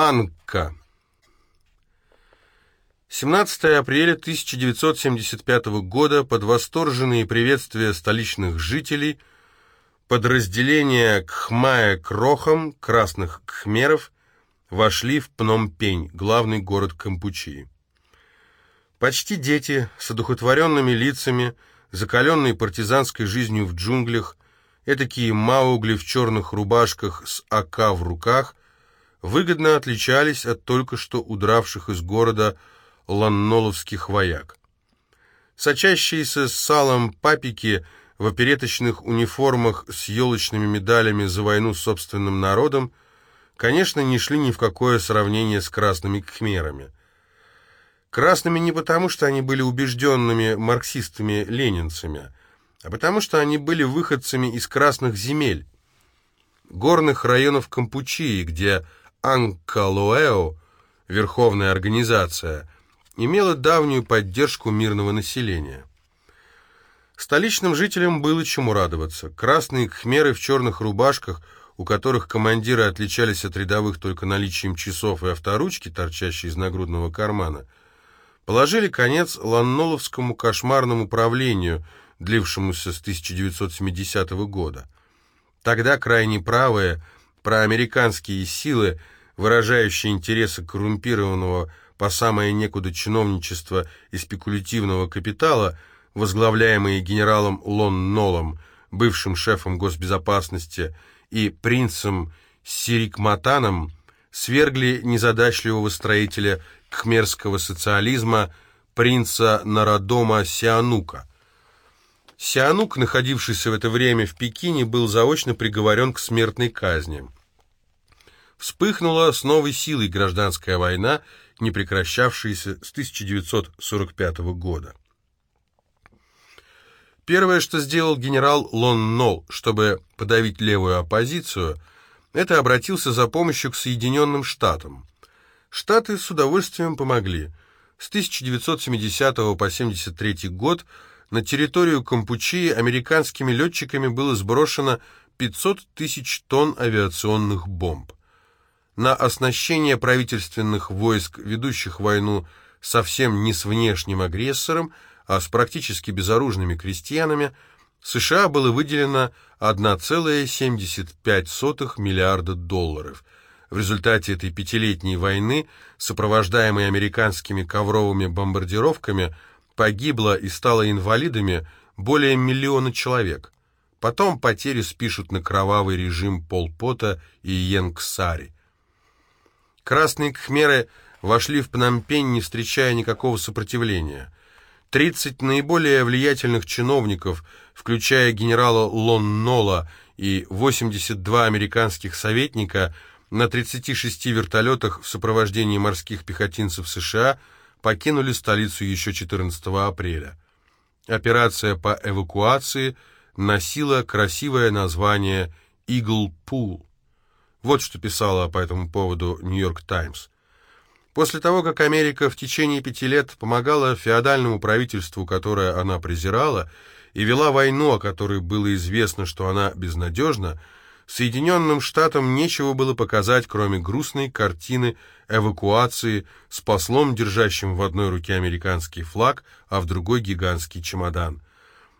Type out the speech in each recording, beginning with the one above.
Анка. 17 апреля 1975 года под восторженные приветствия столичных жителей подразделения Кхмая Крохом, красных кхмеров, вошли в Пномпень, главный город Кампучии. Почти дети с одухотворенными лицами, закаленные партизанской жизнью в джунглях, этакие маугли в черных рубашках с АК в руках, выгодно отличались от только что удравших из города ланноловских вояк. Сочащиеся с салом папики в опереточных униформах с елочными медалями за войну с собственным народом, конечно, не шли ни в какое сравнение с красными кхмерами. Красными не потому, что они были убежденными марксистами-ленинцами, а потому что они были выходцами из красных земель, горных районов Кампучии, где Анкалуэо, верховная организация, имела давнюю поддержку мирного населения. Столичным жителям было чему радоваться. Красные кхмеры в черных рубашках, у которых командиры отличались от рядовых только наличием часов и авторучки, торчащей из нагрудного кармана, положили конец ланноловскому кошмарному правлению, длившемуся с 1970 года. Тогда крайне правые – проамериканские силы, выражающие интересы коррумпированного по самое некуда чиновничества и спекулятивного капитала, возглавляемые генералом Лон Нолом, бывшим шефом госбезопасности, и принцем Сирикматаном, свергли незадачливого строителя кхмерского социализма принца Народома Сианука. Сианук, находившийся в это время в Пекине, был заочно приговорен к смертной казни. Вспыхнула с новой силой гражданская война, не прекращавшаяся с 1945 года. Первое, что сделал генерал Лон Нол, чтобы подавить левую оппозицию, это обратился за помощью к Соединенным Штатам. Штаты с удовольствием помогли. С 1970 по 1973 год на территорию Кампучии американскими летчиками было сброшено 500 тысяч тонн авиационных бомб. На оснащение правительственных войск, ведущих войну совсем не с внешним агрессором, а с практически безоружными крестьянами, США было выделено 1,75 миллиарда долларов. В результате этой пятилетней войны, сопровождаемой американскими ковровыми бомбардировками, Погибло и стало инвалидами более миллиона человек. Потом потери спишут на кровавый режим Полпота и Йенксари. Красные кхмеры вошли в Пномпень, не встречая никакого сопротивления. 30 наиболее влиятельных чиновников, включая генерала Лон Нола и 82 американских советника, на 36 вертолетах в сопровождении морских пехотинцев США – покинули столицу еще 14 апреля. Операция по эвакуации носила красивое название «Игл Пул». Вот что писала по этому поводу «Нью-Йорк Таймс». После того, как Америка в течение пяти лет помогала феодальному правительству, которое она презирала, и вела войну, о которой было известно, что она безнадежна, Соединенным Штатам нечего было показать, кроме грустной картины эвакуации с послом, держащим в одной руке американский флаг, а в другой гигантский чемодан.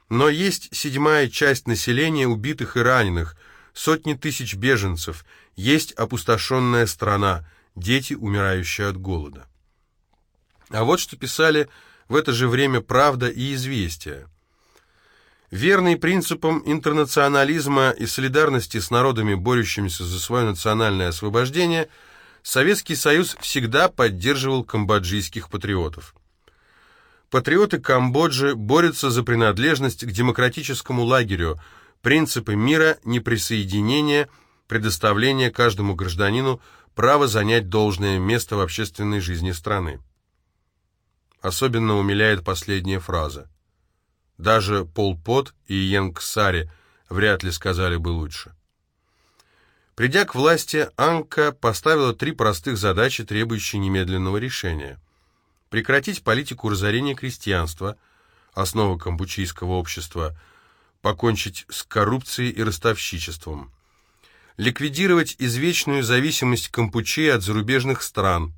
Но есть седьмая часть населения убитых и раненых, сотни тысяч беженцев, есть опустошенная страна, дети, умирающие от голода. А вот что писали в это же время «Правда» и «Известия». Верный принципам интернационализма и солидарности с народами, борющимися за свое национальное освобождение, Советский Союз всегда поддерживал камбоджийских патриотов. Патриоты Камбоджи борются за принадлежность к демократическому лагерю, принципы мира, неприсоединения, предоставления каждому гражданину права занять должное место в общественной жизни страны. Особенно умиляет последняя фраза. Даже Пол Пот и Йенг Сари вряд ли сказали бы лучше. Придя к власти, Анка поставила три простых задачи, требующие немедленного решения. Прекратить политику разорения крестьянства, основа кампучийского общества, покончить с коррупцией и ростовщичеством. Ликвидировать извечную зависимость Кампучи от зарубежных стран,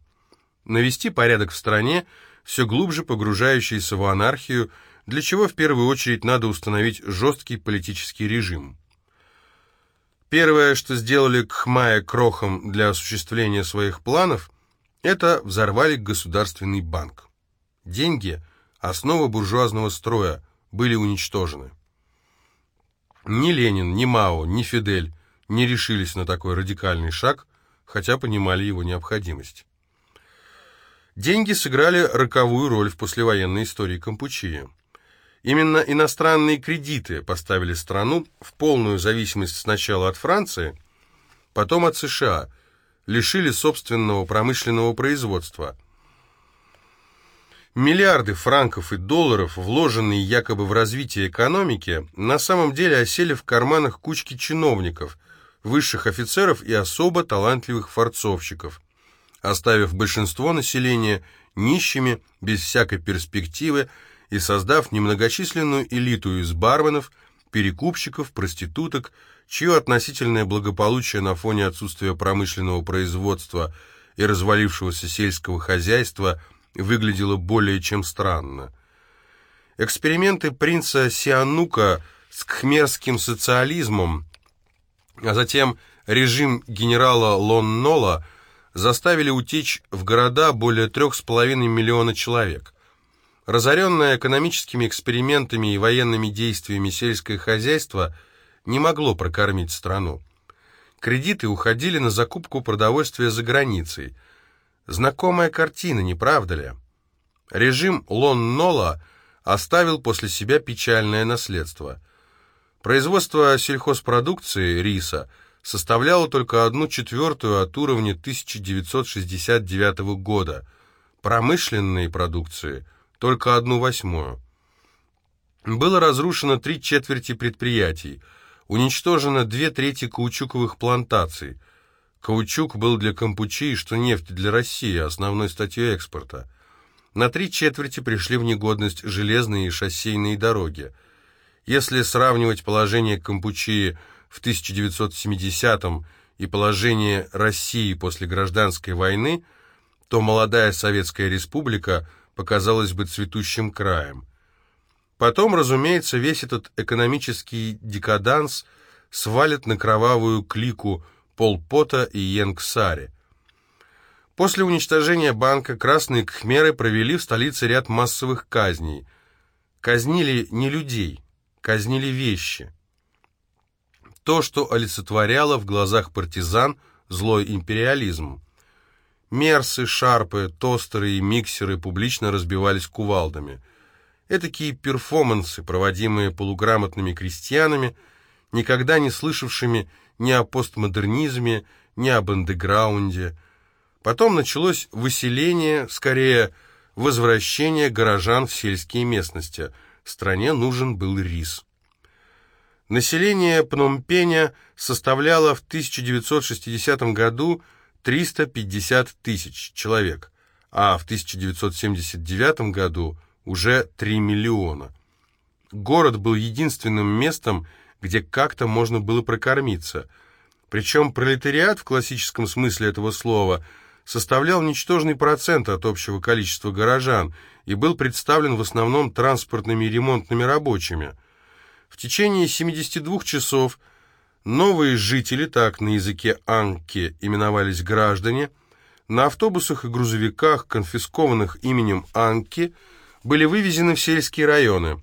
навести порядок в стране, все глубже погружающейся в анархию, для чего в первую очередь надо установить жесткий политический режим. Первое, что сделали Кхмая Крохом для осуществления своих планов, это взорвали Государственный банк. Деньги, основа буржуазного строя, были уничтожены. Ни Ленин, ни Мао, ни Фидель не решились на такой радикальный шаг, хотя понимали его необходимость. Деньги сыграли роковую роль в послевоенной истории Кампучии. Именно иностранные кредиты поставили страну в полную зависимость сначала от Франции, потом от США, лишили собственного промышленного производства. Миллиарды франков и долларов, вложенные якобы в развитие экономики, на самом деле осели в карманах кучки чиновников, высших офицеров и особо талантливых форцовщиков, оставив большинство населения нищими, без всякой перспективы, и создав немногочисленную элиту из барменов, перекупщиков, проституток, чье относительное благополучие на фоне отсутствия промышленного производства и развалившегося сельского хозяйства выглядело более чем странно. Эксперименты принца Сианука с кхмерским социализмом, а затем режим генерала Лоннола заставили утечь в города более трех с половиной миллиона человек – Разоренное экономическими экспериментами и военными действиями сельское хозяйство не могло прокормить страну. Кредиты уходили на закупку продовольствия за границей. Знакомая картина, не правда ли? Режим Лон-Нола оставил после себя печальное наследство. Производство сельхозпродукции, риса, составляло только одну четвертую от уровня 1969 года, промышленной продукции – только одну восьмую. Было разрушено три четверти предприятий, уничтожено две трети каучуковых плантаций. Каучук был для Кампучи, что нефть для России, основной статьей экспорта. На три четверти пришли в негодность железные и шоссейные дороги. Если сравнивать положение Кампучии в 1970-м и положение России после гражданской войны, то молодая Советская Республика – показалось бы цветущим краем. Потом, разумеется, весь этот экономический декаданс свалит на кровавую клику Полпота и Йенгсари. После уничтожения банка красные кхмеры провели в столице ряд массовых казней. Казнили не людей, казнили вещи. То, что олицетворяло в глазах партизан злой империализм. Мерсы, шарпы, тостеры и миксеры публично разбивались кувалдами. Этакие перформансы, проводимые полуграмотными крестьянами, никогда не слышавшими ни о постмодернизме, ни об андеграунде. Потом началось выселение, скорее, возвращение горожан в сельские местности. Стране нужен был рис. Население Пномпеня составляло в 1960 году 350 тысяч человек, а в 1979 году уже 3 миллиона. Город был единственным местом, где как-то можно было прокормиться. Причем пролетариат в классическом смысле этого слова составлял ничтожный процент от общего количества горожан и был представлен в основном транспортными и ремонтными рабочими. В течение 72 часов Новые жители, так на языке Анки именовались граждане, на автобусах и грузовиках, конфискованных именем Анки, были вывезены в сельские районы.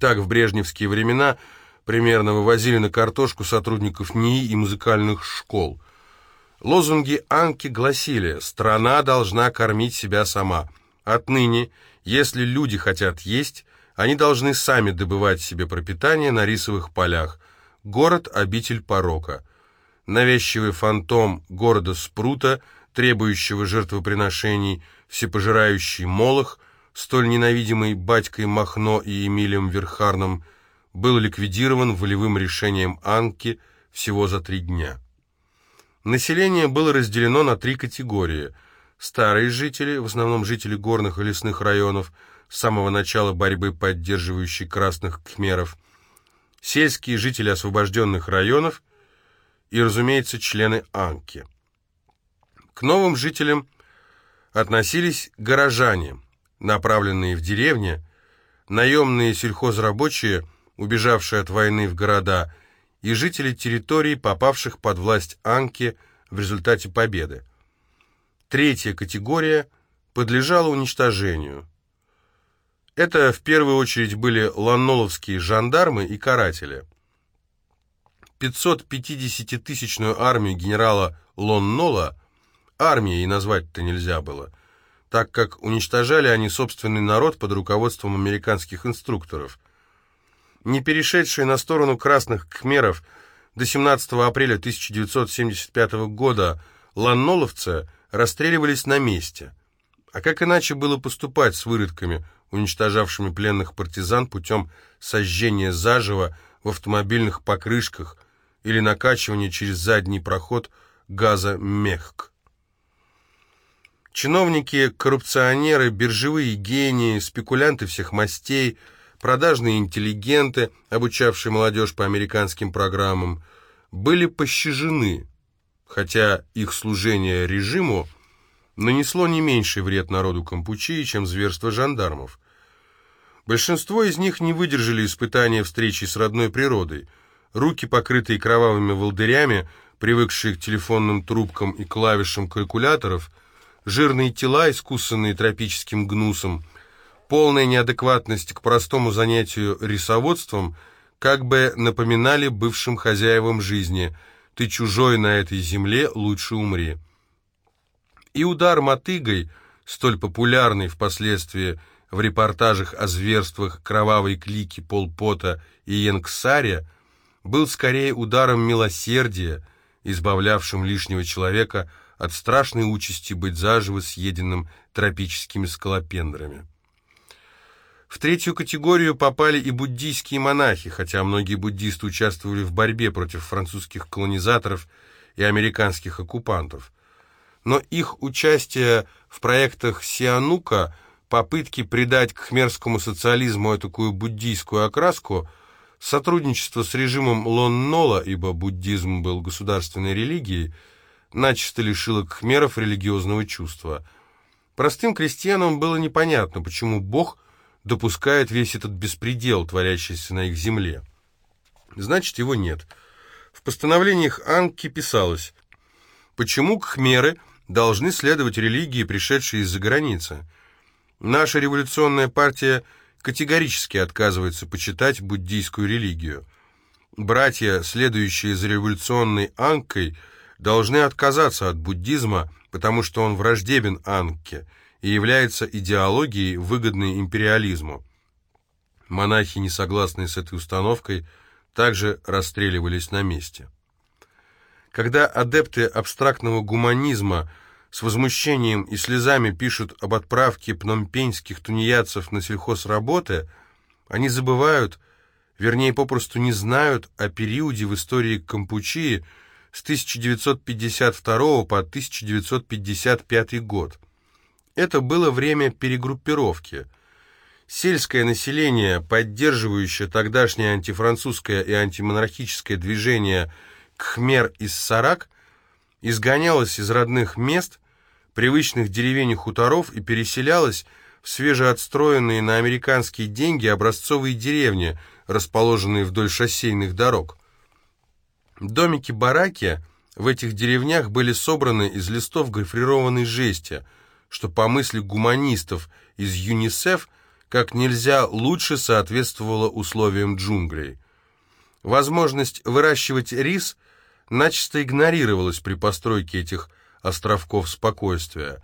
Так в брежневские времена примерно вывозили на картошку сотрудников НИИ и музыкальных школ. Лозунги Анки гласили «Страна должна кормить себя сама». Отныне, если люди хотят есть, они должны сами добывать себе пропитание на рисовых полях – Город – обитель порока. Навязчивый фантом города Спрута, требующего жертвоприношений, всепожирающий Молох, столь ненавидимый батькой Махно и Эмилием Верхарном, был ликвидирован волевым решением Анки всего за три дня. Население было разделено на три категории. Старые жители, в основном жители горных и лесных районов, с самого начала борьбы поддерживающие красных кхмеров – сельские жители освобожденных районов и, разумеется, члены Анки. К новым жителям относились горожане, направленные в деревни, наемные сельхозрабочие, убежавшие от войны в города, и жители территорий, попавших под власть Анки в результате победы. Третья категория подлежала уничтожению. Это в первую очередь были ланноловские жандармы и каратели. 550-тысячную армию генерала Лоннола армией назвать-то нельзя было, так как уничтожали они собственный народ под руководством американских инструкторов. Не перешедшие на сторону красных кхмеров до 17 апреля 1975 года ланноловцы расстреливались на месте. А как иначе было поступать с выродками – уничтожавшими пленных партизан путем сожжения заживо в автомобильных покрышках или накачивания через задний проход газа мехк. Чиновники, коррупционеры, биржевые гении, спекулянты всех мастей, продажные интеллигенты, обучавшие молодежь по американским программам, были пощажены, хотя их служение режиму нанесло не меньший вред народу Кампучии, чем зверство жандармов. Большинство из них не выдержали испытания встречи с родной природой. Руки, покрытые кровавыми волдырями, привыкшие к телефонным трубкам и клавишам калькуляторов, жирные тела, искусанные тропическим гнусом, полная неадекватность к простому занятию рисоводством, как бы напоминали бывшим хозяевам жизни «ты чужой на этой земле, лучше умри». И удар мотыгой, столь популярный впоследствии в репортажах о зверствах кровавой клики Полпота и Янксаря, был скорее ударом милосердия, избавлявшим лишнего человека от страшной участи быть заживо съеденным тропическими скалопендрами. В третью категорию попали и буддийские монахи, хотя многие буддисты участвовали в борьбе против французских колонизаторов и американских оккупантов но их участие в проектах Сианука, попытки придать к хмерскому социализму такую буддийскую окраску, сотрудничество с режимом Лоннола, ибо буддизм был государственной религией, начисто лишило кхмеров религиозного чувства. Простым крестьянам было непонятно, почему Бог допускает весь этот беспредел, творящийся на их земле. Значит, его нет. В постановлениях Анки писалось, почему кхмеры – должны следовать религии, пришедшей из-за границы. Наша революционная партия категорически отказывается почитать буддийскую религию. Братья, следующие за революционной Анкой, должны отказаться от буддизма, потому что он враждебен Анке и является идеологией, выгодной империализму. Монахи, не согласные с этой установкой, также расстреливались на месте. Когда адепты абстрактного гуманизма с возмущением и слезами пишут об отправке пномпеньских тунеядцев на сельхозработы, они забывают, вернее, попросту не знают о периоде в истории Кампучии с 1952 по 1955 год. Это было время перегруппировки. Сельское население, поддерживающее тогдашнее антифранцузское и антимонархическое движение – Кхмер из Сарак изгонялась из родных мест, привычных деревень и хуторов и переселялась в свежеотстроенные на американские деньги образцовые деревни, расположенные вдоль шоссейных дорог. Домики-бараки в этих деревнях были собраны из листов гофрированной жести, что по мысли гуманистов из ЮНИСЕФ как нельзя лучше соответствовало условиям джунглей. Возможность выращивать рис начисто игнорировалось при постройке этих островков спокойствия.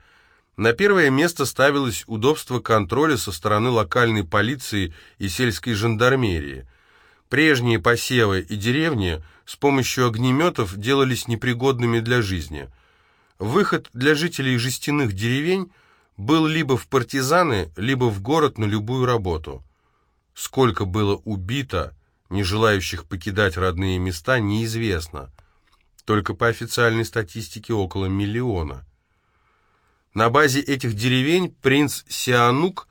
На первое место ставилось удобство контроля со стороны локальной полиции и сельской жандармерии. Прежние посевы и деревни с помощью огнеметов делались непригодными для жизни. Выход для жителей жестяных деревень был либо в партизаны, либо в город на любую работу. Сколько было убито, не желающих покидать родные места, неизвестно – только по официальной статистике около миллиона. На базе этих деревень принц Сианук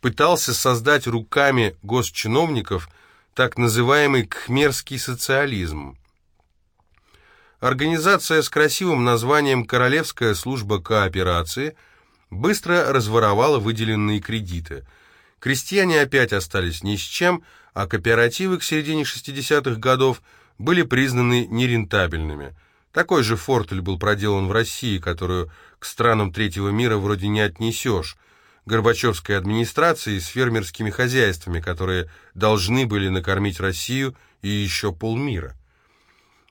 пытался создать руками госчиновников так называемый кхмерский социализм. Организация с красивым названием «Королевская служба кооперации» быстро разворовала выделенные кредиты. Крестьяне опять остались ни с чем, а кооперативы к середине 60-х годов были признаны нерентабельными. Такой же фортель был проделан в России, которую к странам третьего мира вроде не отнесешь, Горбачевской администрацией с фермерскими хозяйствами, которые должны были накормить Россию и еще полмира.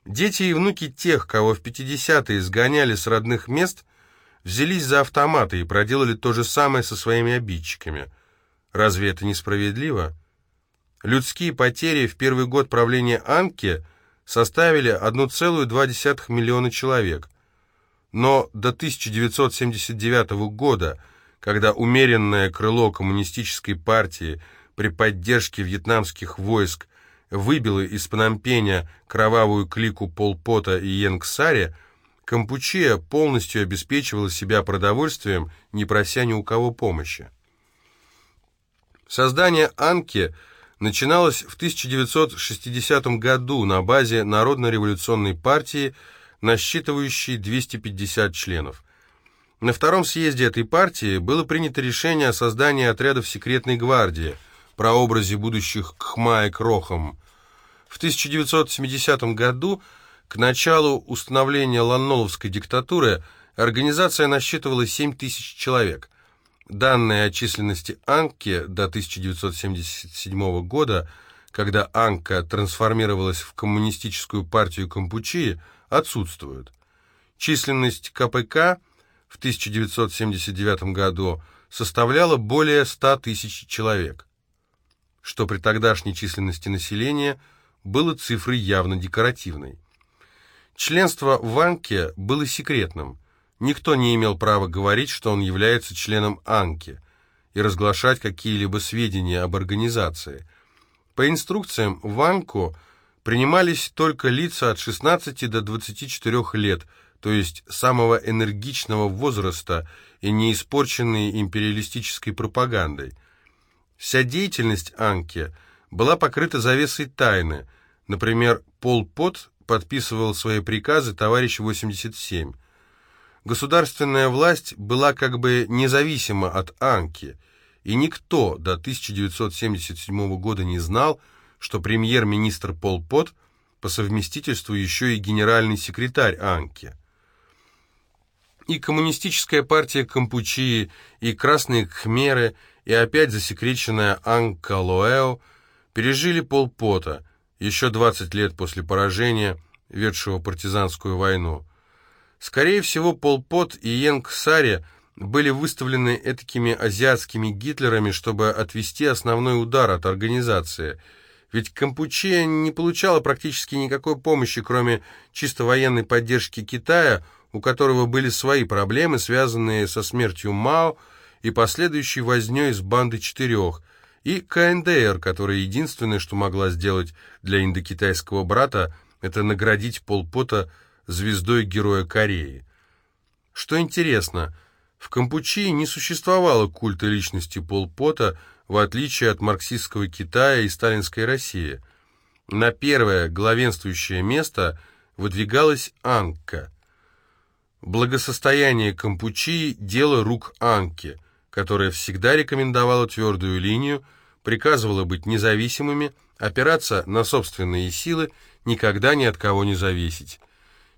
Дети и внуки тех, кого в 50-е сгоняли с родных мест, взялись за автоматы и проделали то же самое со своими обидчиками. Разве это несправедливо? Людские потери в первый год правления Анки составили 1,2 миллиона человек. Но до 1979 года, когда умеренное крыло коммунистической партии при поддержке вьетнамских войск выбило из Пномпеня кровавую клику Полпота и Йенгсаре, Кампучия полностью обеспечивала себя продовольствием, не прося ни у кого помощи. Создание Анки начиналось в 1960 году на базе Народно-революционной партии, насчитывающей 250 членов. На втором съезде этой партии было принято решение о создании отрядов секретной гвардии, прообразе будущих Кхма и Крохом. В 1970 году, к началу установления Ланноловской диктатуры, организация насчитывала 7 тысяч человек – Данные о численности Анки до 1977 года, когда Анка трансформировалась в коммунистическую партию Кампучии, отсутствуют. Численность КПК в 1979 году составляла более 100 тысяч человек, что при тогдашней численности населения было цифрой явно декоративной. Членство в Анке было секретным – Никто не имел права говорить, что он является членом Анки, и разглашать какие-либо сведения об организации. По инструкциям в Анку принимались только лица от 16 до 24 лет, то есть самого энергичного возраста и не испорченные империалистической пропагандой. Вся деятельность Анки была покрыта завесой тайны. Например, Пол Пот подписывал свои приказы товарищ 87. Государственная власть была как бы независима от Анки, и никто до 1977 года не знал, что премьер-министр Пол Пот по совместительству еще и генеральный секретарь Анки. И коммунистическая партия Кампучии, и красные Кхмеры, и опять засекреченная Анка Лоэо пережили Пол Пота еще 20 лет после поражения, ведшего партизанскую войну. Скорее всего, Пол Пот и Йенг Сари были выставлены этакими азиатскими Гитлерами, чтобы отвести основной удар от организации. Ведь Кампучия не получала практически никакой помощи, кроме чисто военной поддержки Китая, у которого были свои проблемы, связанные со смертью Мао и последующей вознёй с бандой четырех, и КНДР, которая единственное, что могла сделать для индокитайского брата, это наградить Пол Пота звездой Героя Кореи. Что интересно, в Кампучии не существовало культа личности Пол Пота, в отличие от марксистского Китая и сталинской России. На первое главенствующее место выдвигалась Анка. Благосостояние Кампучии – дело рук Анки, которая всегда рекомендовала твердую линию, приказывала быть независимыми, опираться на собственные силы, никогда ни от кого не зависеть.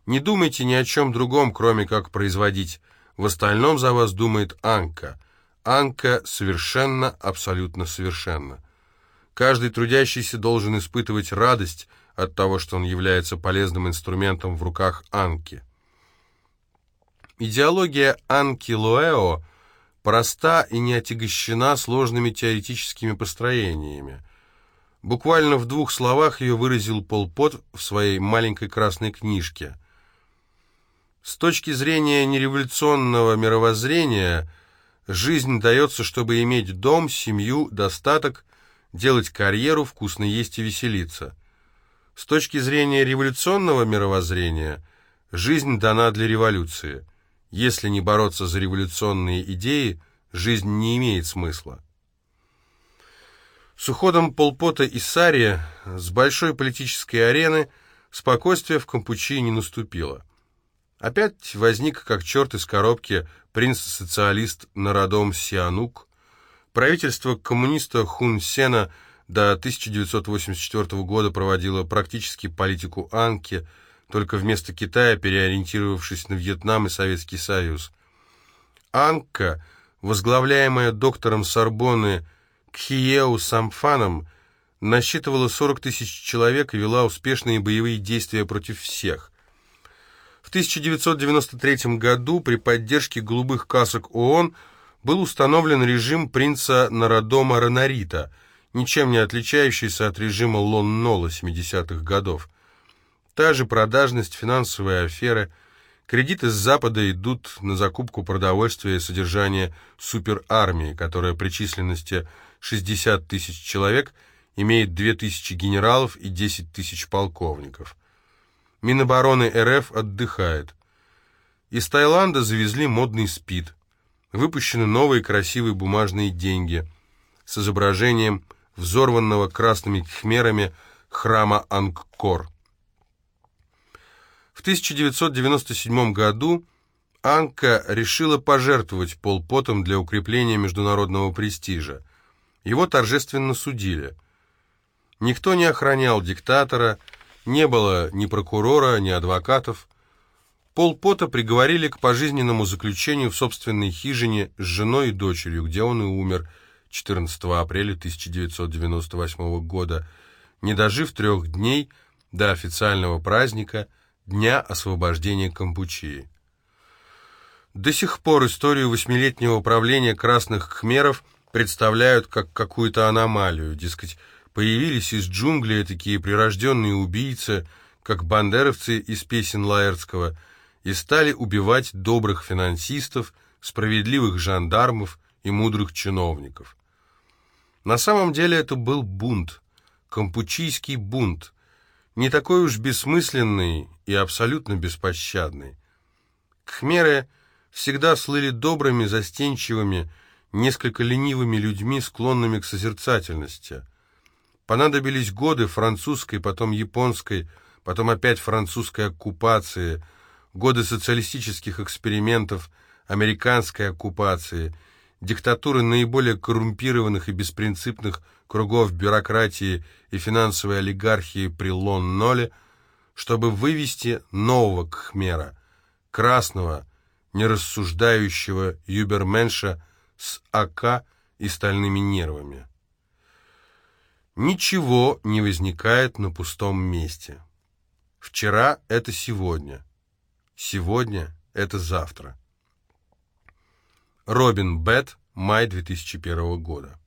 Не думайте ни о чем другом, кроме как производить. В остальном за вас думает Анка. Анка совершенно, абсолютно совершенно. Каждый трудящийся должен испытывать радость от того, что он является полезным инструментом в руках Анки. Идеология Анки Лоэо проста и не отягощена сложными теоретическими построениями. Буквально в двух словах ее выразил Пол Пот в своей маленькой красной книжке. С точки зрения нереволюционного мировоззрения, жизнь дается, чтобы иметь дом, семью, достаток, делать карьеру, вкусно есть и веселиться. С точки зрения революционного мировоззрения, жизнь дана для революции. Если не бороться за революционные идеи, жизнь не имеет смысла. С уходом Полпота и Сария с большой политической арены спокойствие в Кампучии не наступило. Опять возник, как черт из коробки, принц-социалист Народом Сианук. Правительство коммуниста Хун Сена до 1984 года проводило практически политику Анки, только вместо Китая переориентировавшись на Вьетнам и Советский Союз. Анка, возглавляемая доктором Сорбонны Кхиеу Самфаном, насчитывала 40 тысяч человек и вела успешные боевые действия против всех. В 1993 году при поддержке голубых касок ООН был установлен режим принца Народома Ранарита, ничем не отличающийся от режима Лон-Нола 70-х годов. Та же продажность, финансовые аферы, кредиты с Запада идут на закупку продовольствия и содержание суперармии, которая при численности 60 тысяч человек имеет 2 тысячи генералов и 10 тысяч полковников. Минобороны РФ отдыхает. Из Таиланда завезли модный спид. Выпущены новые красивые бумажные деньги с изображением взорванного красными хмерами храма Ангкор. В 1997 году Анка решила пожертвовать полпотом для укрепления международного престижа. Его торжественно судили. Никто не охранял диктатора, не было ни прокурора, ни адвокатов. Полпота приговорили к пожизненному заключению в собственной хижине с женой и дочерью, где он и умер 14 апреля 1998 года, не дожив трех дней до официального праздника – Дня освобождения Кампучии. До сих пор историю восьмилетнего правления красных khmerов представляют как какую-то аномалию, дескать, появились из джунглей такие прирожденные убийцы, как бандеровцы из песен Лаэртского, и стали убивать добрых финансистов, справедливых жандармов и мудрых чиновников. На самом деле это был бунт, кампучийский бунт, не такой уж бессмысленный и абсолютно беспощадный. Кхмеры всегда слыли добрыми, застенчивыми, несколько ленивыми людьми, склонными к созерцательности. Понадобились годы французской, потом японской, потом опять французской оккупации, годы социалистических экспериментов, американской оккупации, диктатуры наиболее коррумпированных и беспринципных кругов бюрократии и финансовой олигархии при Лон-Ноле, чтобы вывести нового Кхмера, красного, нерассуждающего юберменша с АК и стальными нервами. Ничего не возникает на пустом месте. Вчера — это сегодня. Сегодня — это завтра. Робин Бет, май 2001 года.